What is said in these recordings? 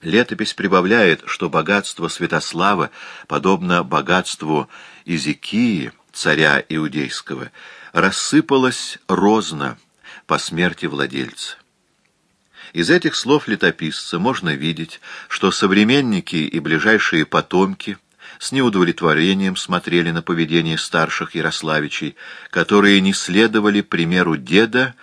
Летопись прибавляет, что богатство Святослава, подобно богатству Изикии, царя Иудейского, рассыпалось розно по смерти владельца. Из этих слов летописца можно видеть, что современники и ближайшие потомки с неудовлетворением смотрели на поведение старших Ярославичей, которые не следовали примеру деда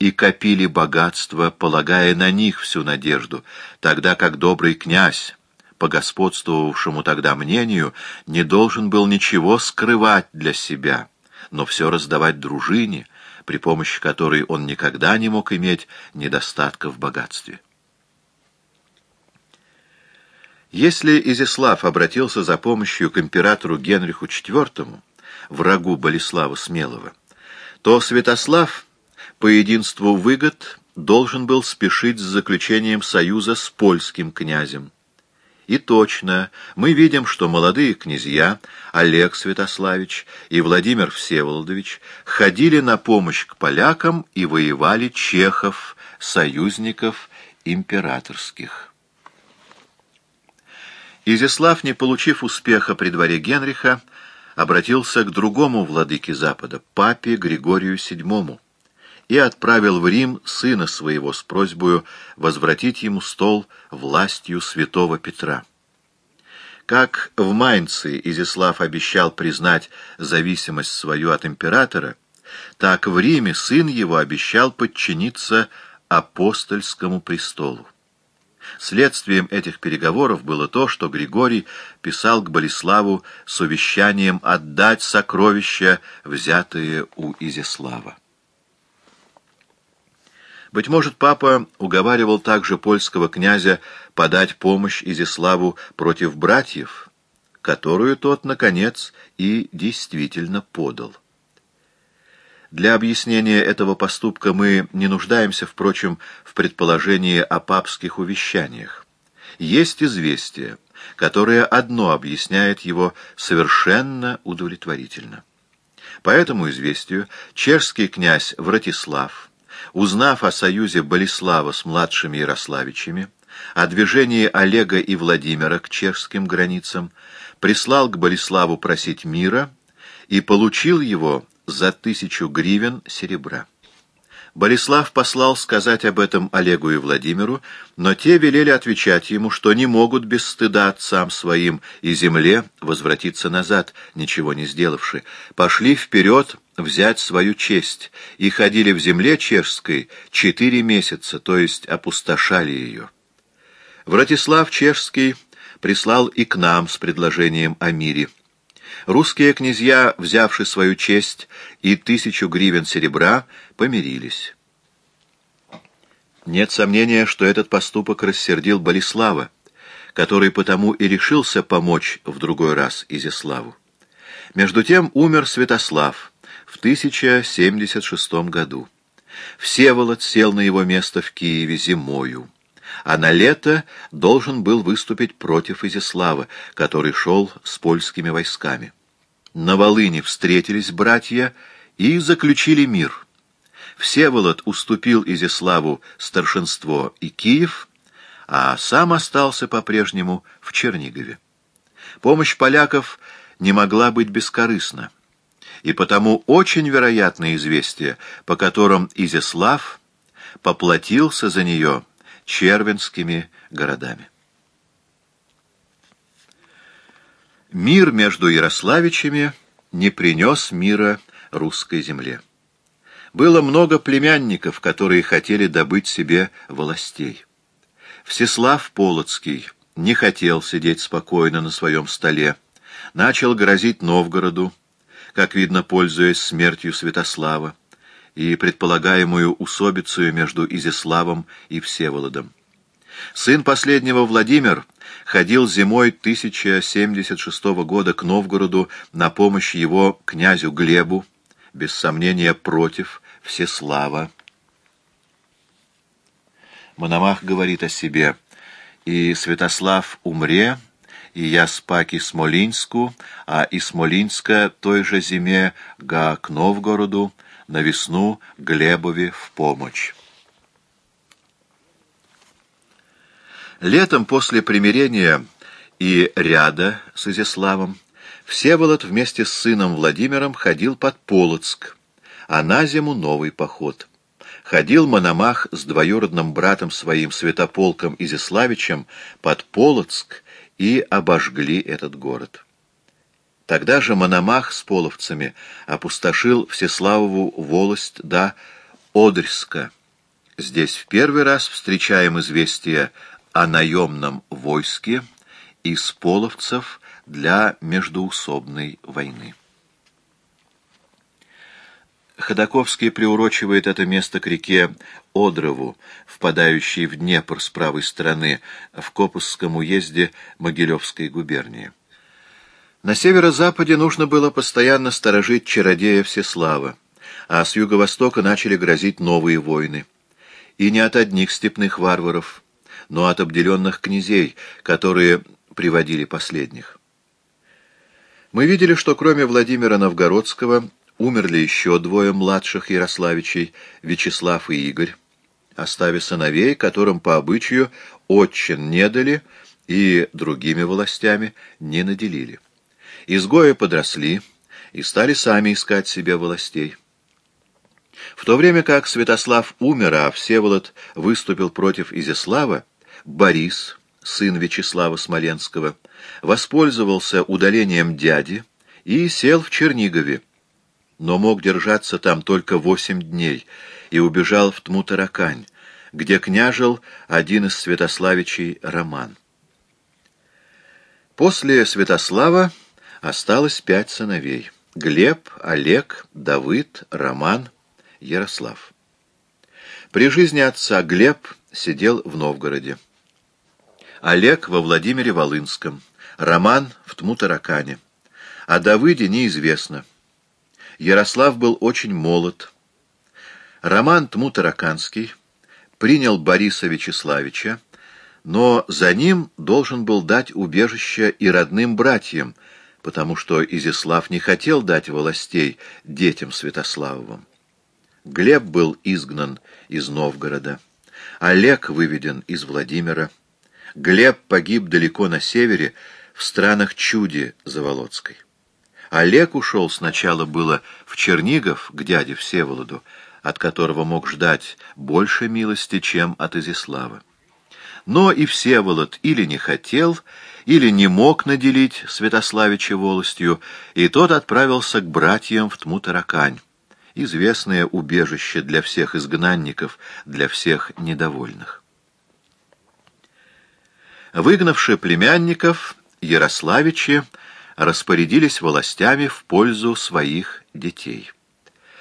и копили богатство, полагая на них всю надежду, тогда как добрый князь, по господствовавшему тогда мнению, не должен был ничего скрывать для себя, но все раздавать дружине, при помощи которой он никогда не мог иметь недостатка в богатстве. Если Изяслав обратился за помощью к императору Генриху IV, врагу Болеслава Смелого, то Святослав по единству выгод должен был спешить с заключением союза с польским князем. И точно, мы видим, что молодые князья Олег Святославич и Владимир Всеволодович ходили на помощь к полякам и воевали чехов, союзников императорских. Изяслав, не получив успеха при дворе Генриха, обратился к другому владыке Запада, папе Григорию VII, и отправил в Рим сына своего с просьбой возвратить ему стол властью святого Петра. Как в Майнце Изяслав обещал признать зависимость свою от императора, так в Риме сын его обещал подчиниться апостольскому престолу. Следствием этих переговоров было то, что Григорий писал к Болеславу с увещанием отдать сокровища, взятые у Изяслава. Быть может, папа уговаривал также польского князя подать помощь Изяславу против братьев, которую тот, наконец, и действительно подал. Для объяснения этого поступка мы не нуждаемся, впрочем, в предположении о папских увещаниях. Есть известие, которое одно объясняет его совершенно удовлетворительно. По этому известию чешский князь Вратислав узнав о союзе Болеслава с младшими Ярославичами, о движении Олега и Владимира к чешским границам, прислал к Болеславу просить мира и получил его за тысячу гривен серебра. Болеслав послал сказать об этом Олегу и Владимиру, но те велели отвечать ему, что не могут без стыда отцам своим и земле возвратиться назад, ничего не сделавши. Пошли вперед взять свою честь и ходили в земле чешской четыре месяца, то есть опустошали ее. Вратислав Чешский прислал и к нам с предложением о мире. Русские князья, взявши свою честь и тысячу гривен серебра, помирились. Нет сомнения, что этот поступок рассердил Болеслава, который потому и решился помочь в другой раз Изяславу. Между тем умер Святослав в 1076 году. Всеволод сел на его место в Киеве зимою а на лето должен был выступить против Изяслава, который шел с польскими войсками. На Волыне встретились братья и заключили мир. Всеволод уступил Изяславу старшинство и Киев, а сам остался по-прежнему в Чернигове. Помощь поляков не могла быть бескорыстна, и потому очень вероятно известие, по которым Изяслав поплатился за нее червенскими городами. Мир между Ярославичами не принес мира русской земле. Было много племянников, которые хотели добыть себе властей. Всеслав Полоцкий не хотел сидеть спокойно на своем столе, начал грозить Новгороду, как видно, пользуясь смертью Святослава, и предполагаемую усобицу между Изяславом и Всеволодом. Сын последнего Владимир ходил зимой 1076 года к Новгороду на помощь его князю Глебу, без сомнения против Всеслава. Мономах говорит о себе «И Святослав умре, и я спаки Смолинску, а и Смолинска той же зиме га к Новгороду, на весну Глебове в помощь. Летом после примирения и ряда с Изяславом Всеволод вместе с сыном Владимиром ходил под Полоцк, а на зиму новый поход. Ходил Мономах с двоюродным братом своим Святополком Изяславичем под Полоцк и обожгли этот город. Тогда же Мономах с половцами опустошил Всеславову волость до Одрьска. Здесь в первый раз встречаем известие о наемном войске из половцев для междуусобной войны. Ходаковский приурочивает это место к реке Одрову, впадающей в Днепр с правой стороны, в Копусском уезде Могилевской губернии. На северо-западе нужно было постоянно сторожить чародея Всеслава, а с юго-востока начали грозить новые войны. И не от одних степных варваров, но от обделенных князей, которые приводили последних. Мы видели, что кроме Владимира Новгородского умерли еще двое младших Ярославичей, Вячеслав и Игорь, оставив сыновей, которым по обычаю отчин не дали и другими властями не наделили. Изгои подросли и стали сами искать себе властей. В то время как Святослав умер, а Всеволод выступил против Изяслава, Борис, сын Вячеслава Смоленского, воспользовался удалением дяди и сел в Чернигове, но мог держаться там только восемь дней и убежал в Тмутаракань, где княжил один из Святославичей Роман. После Святослава Осталось пять сыновей — Глеб, Олег, Давыд, Роман, Ярослав. При жизни отца Глеб сидел в Новгороде. Олег во Владимире Волынском, Роман в Тмутаракане. О Давыде неизвестно. Ярослав был очень молод. Роман Тмутараканский принял Бориса Вячеславича, но за ним должен был дать убежище и родным братьям — потому что Изяслав не хотел дать властей детям Святославовым. Глеб был изгнан из Новгорода, Олег выведен из Владимира, Глеб погиб далеко на севере, в странах Чуди Заволоцкой. Олег ушел сначала было в Чернигов к дяде Всеволоду, от которого мог ждать больше милости, чем от Изяслава. Но и Всеволод или не хотел, или не мог наделить Святославича волостью, и тот отправился к братьям в Тмутаракань, известное убежище для всех изгнанников, для всех недовольных. Выгнавши племянников, Ярославичи распорядились властями в пользу своих детей.